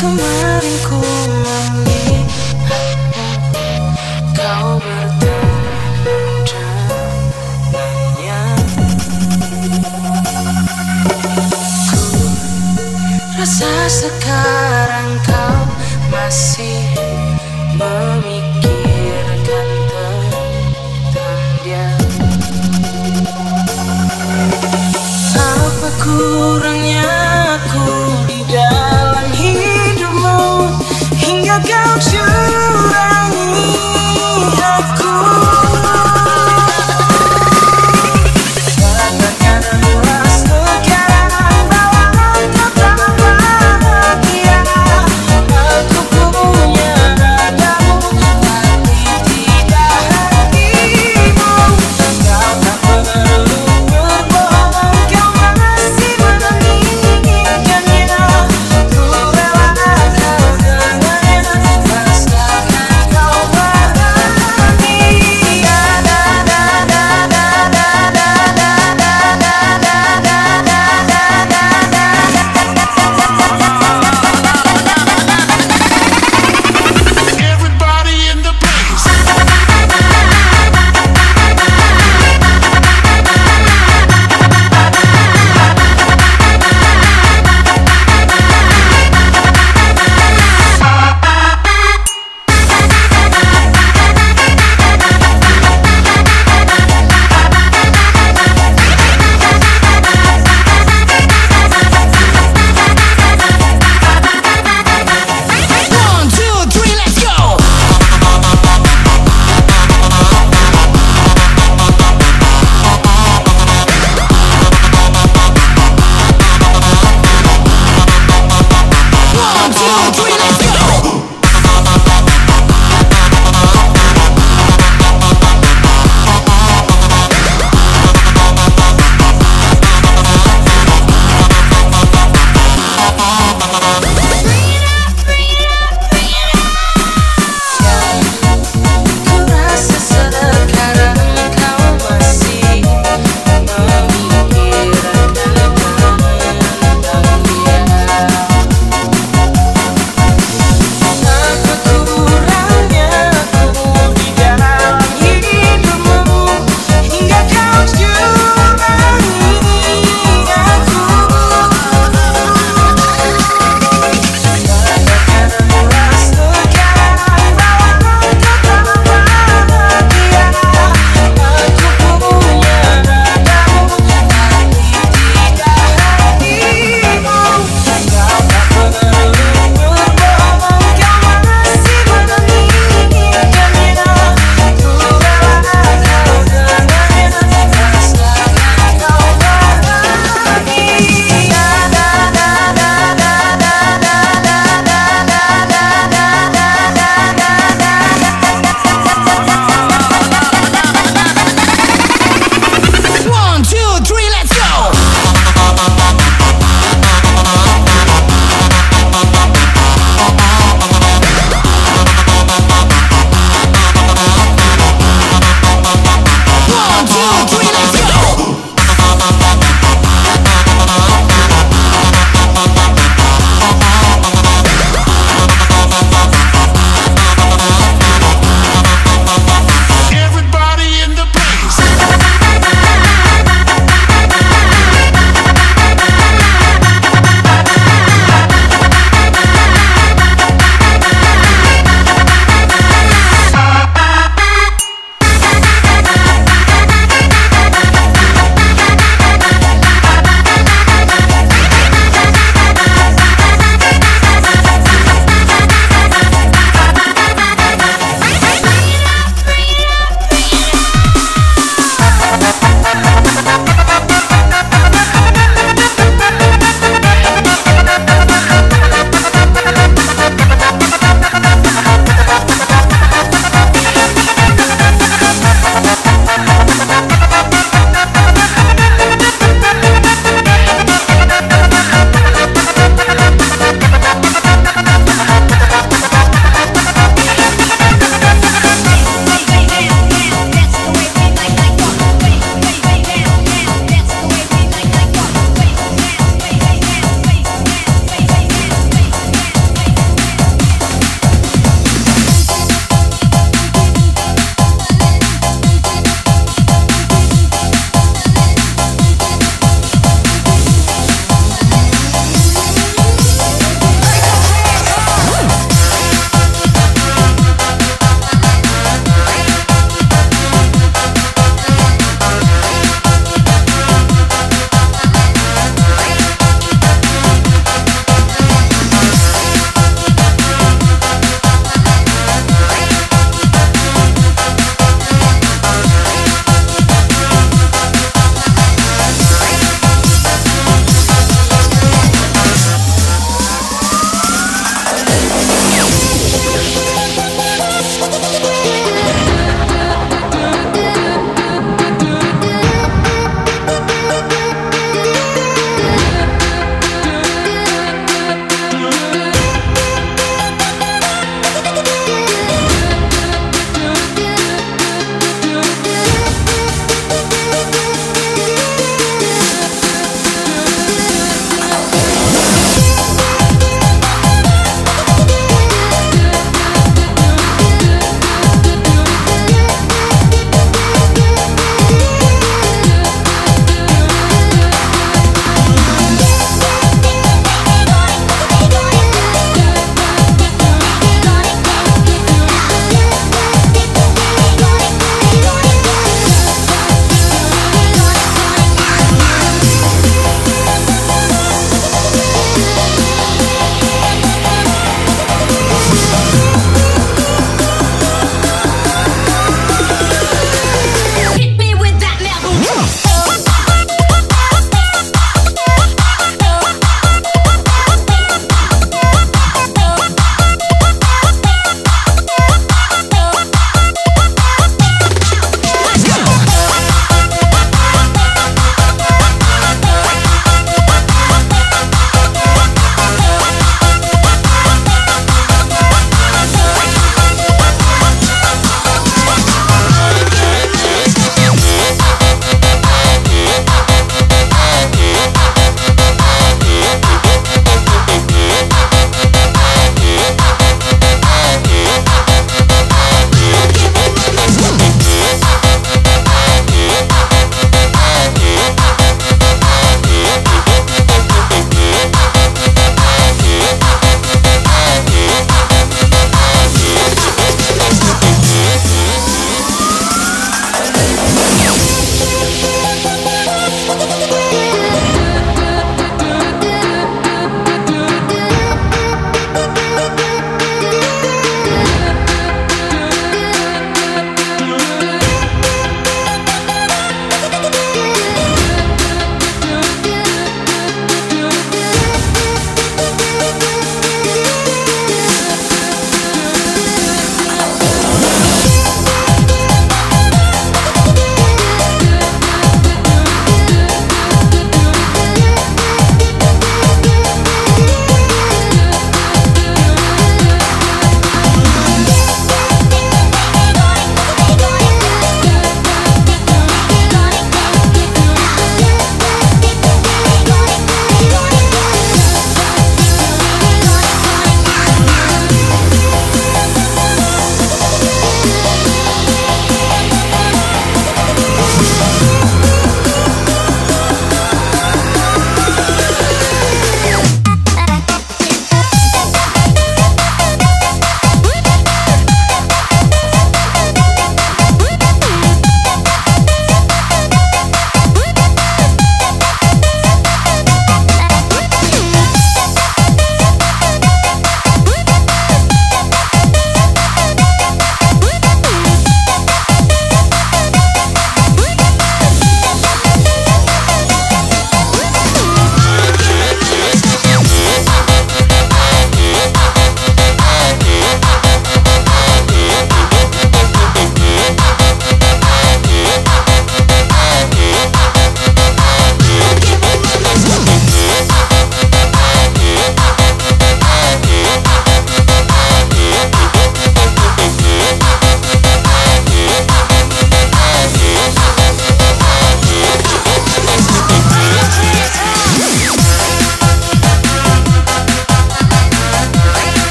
kemarin ku